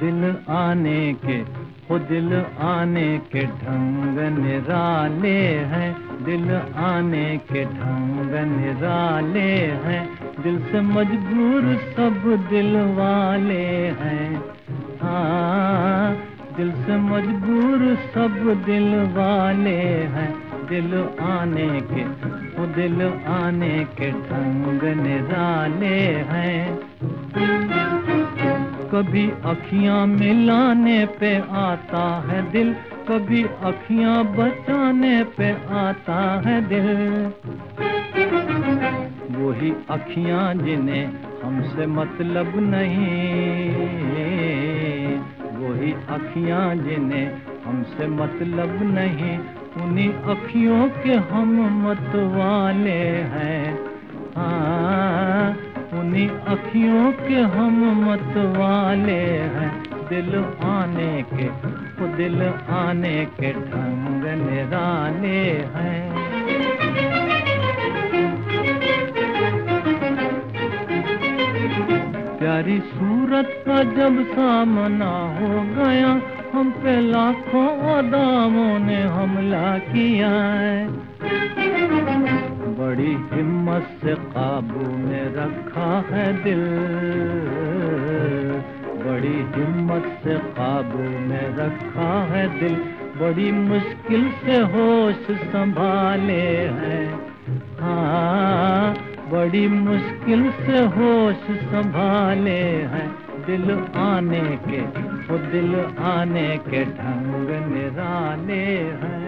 دل آنے کے وہ دل آنے کے ڈھنگ نرالے ہیں۔ دل آنے کے ڈھنگ نرالے ہیں۔ دل سے مجبور سب دل والے ہیں۔ ہاں دل سے مجبور سب دل والے ہیں۔ دل آنے کے، وہ دل آنے کے ڈھنگ نرالے ہیں۔ کبھی اکھیاں ملانے پہ آتا ہے دل، کبھی اکھیاں بچانے پہ آتا ہے دل۔ وہی اکھیاں جنہیں ہم سے مطلب نہیں۔ اکھیاں جنہیں ہم سے مطلب نہیں، انہیں اکھیوں کے ہم مت والے ہیں۔ ہاں انہیں اکھیوں کے ہم مت والے ہیں۔ دل آنے کے دل آنے کے ڈھنگ نرانے ہیں۔ پیاری صورت کا جب سامنا ہو گیا، ہم پہ لاکھوں اداموں نے حملہ کیا ہے۔ بڑی ہمت سے قابو میں رکھا ہے دل۔ بڑی ہمت سے قابو میں رکھا ہے دل۔ بڑی مشکل سے ہوش سنبھالے ہیں۔ بڑی مشکل سے ہوش سنبھالے ہیں۔ دل آنے کے وہ دل آنے کے ڈھنگ نرالے ہیں۔